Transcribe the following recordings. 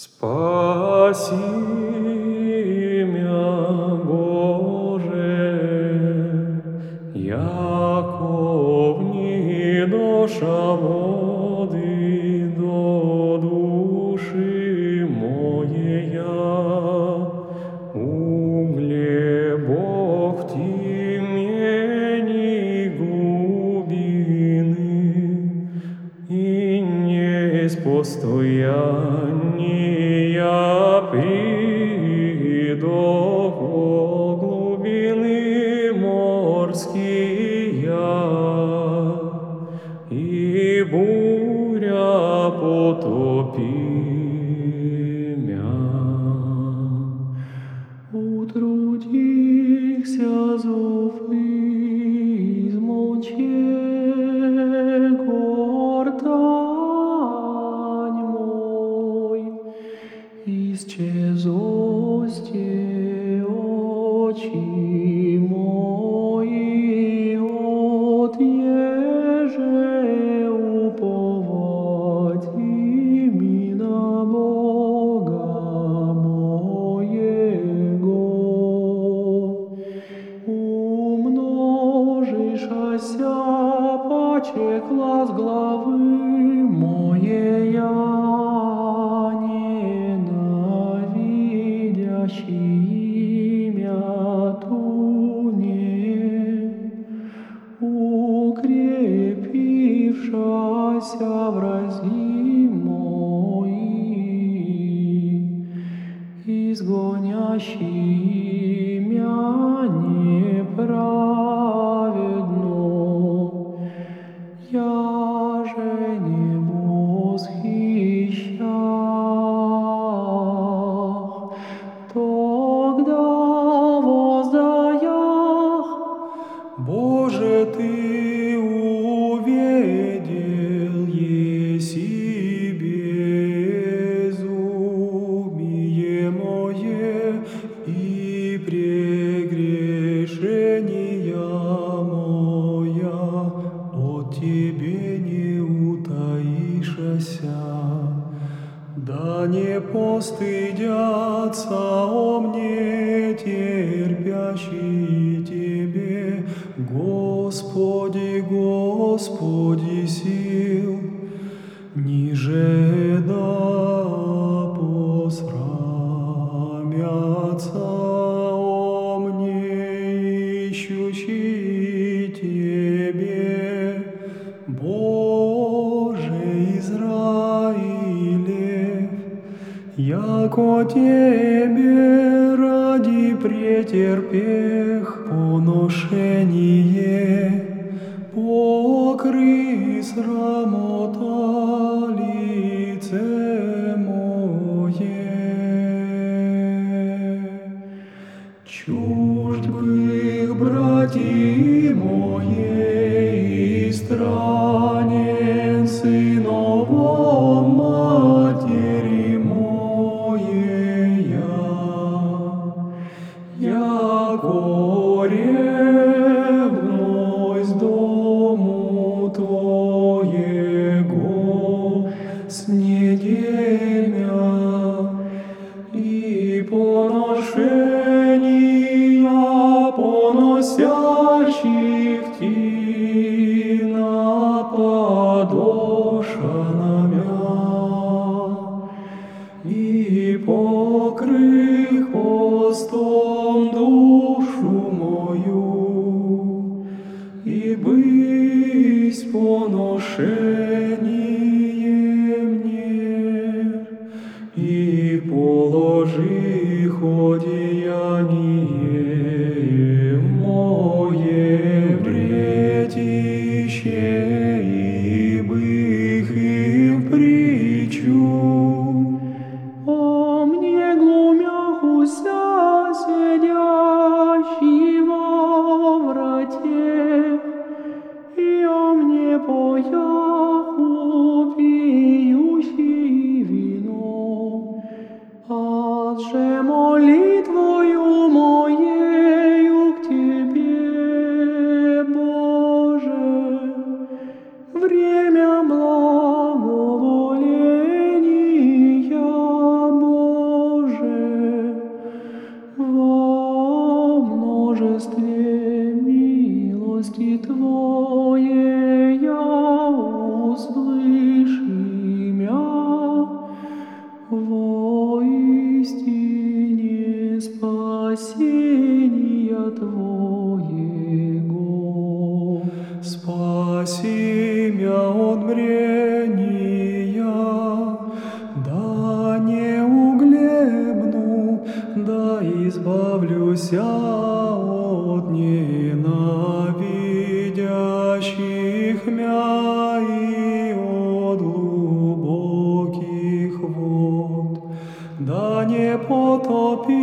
Спаси мя, Боже, яко вни доша води до души моєя. Угле Бог темени глубины, и не с постояния придох во глубины морские, и буря потопи мя. Утрудихся зов укрепившася в Да не постыдятся о мне терпящие Тебе, Господи, Господи сил, ниже яко Тебе ради претерпех поношение, покрый срамота лице мое. Чужд бых, братья спасения Твоего. Спаси мя от брения, да не углебну, да избавлюся от ненавидящих мя и от глубоких вод. Да не потопит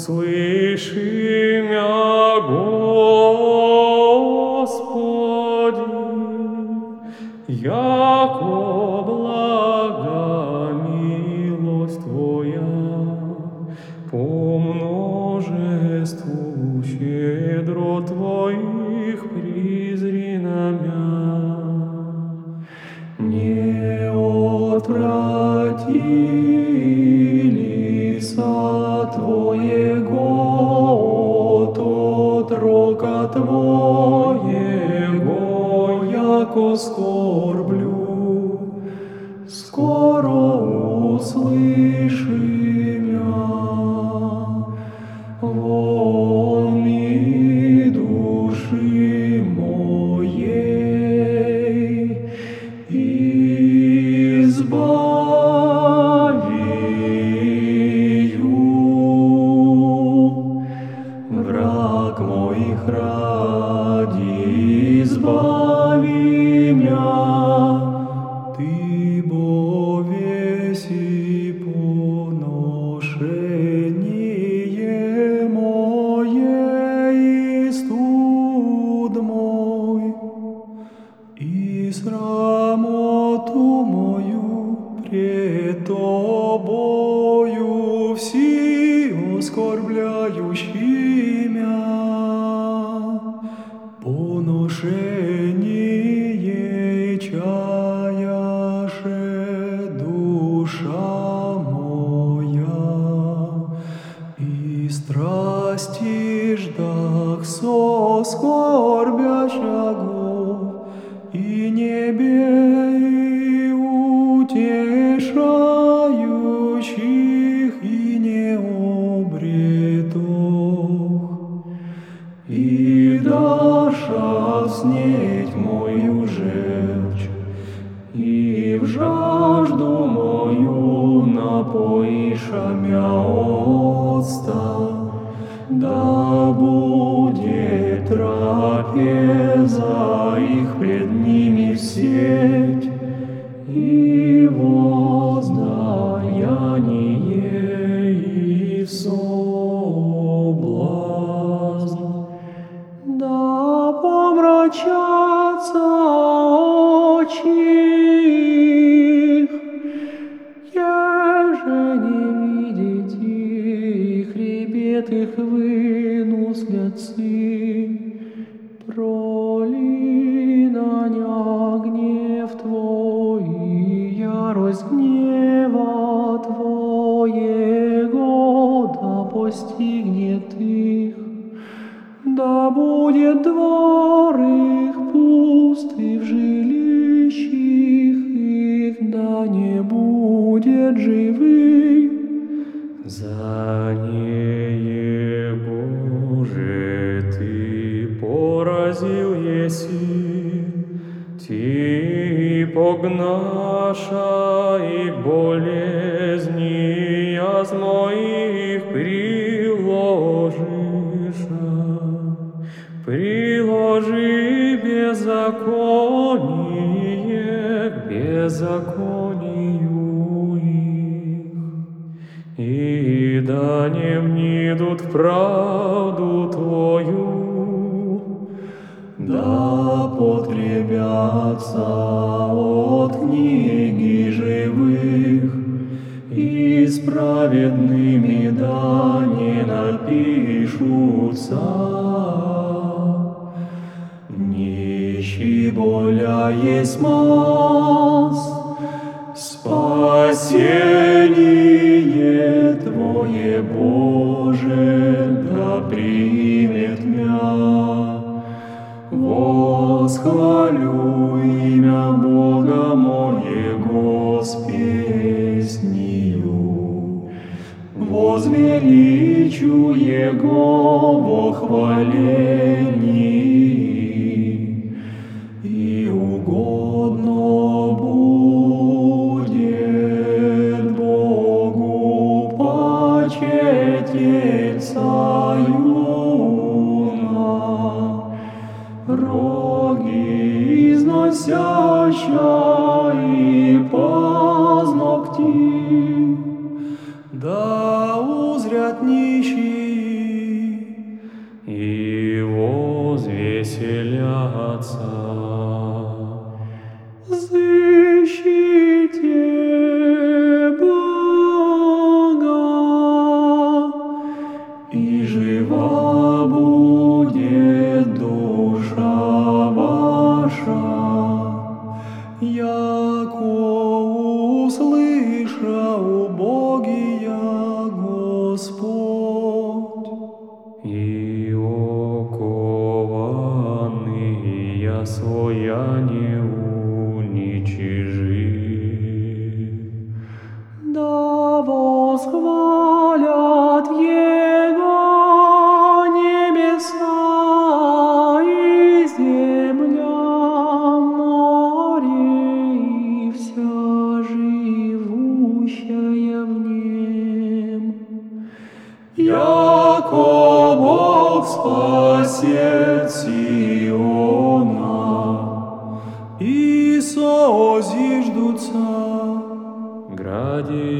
Услыши мя, Господи, яко блага милость Твоя, по множеству щедро Твоих призри на мя. Не отврати яко скорблю, скоро услыши мя. Веси поношение мое и студ мой, и срамоту мою пред все оскорбляющие мя. Поношение Проли на ня гнев Твой, и ярость гнева Твоего, да постигнет их. Да будет двор их пуст, и в жилищах их, да не будет живых. За нее, еси, Ти погнаша их болезни, аз моих приложиша. Приложи беззаконие к беззаконию их. И да не внидут правду да потребятся от книги живых, и с праведными да не напишутся. Нищий боля есть мас, спасение Восхвалю имя Бога моего с песнью, возвеличу Его во хвалении, и угодно будет Богу почеть Саюна, роги износяща и позногти, да уничижи. Да восхвалят Его небеса и земля, море и вся живущая в нем. Яко Бог спасет Сиона, созиждутся гради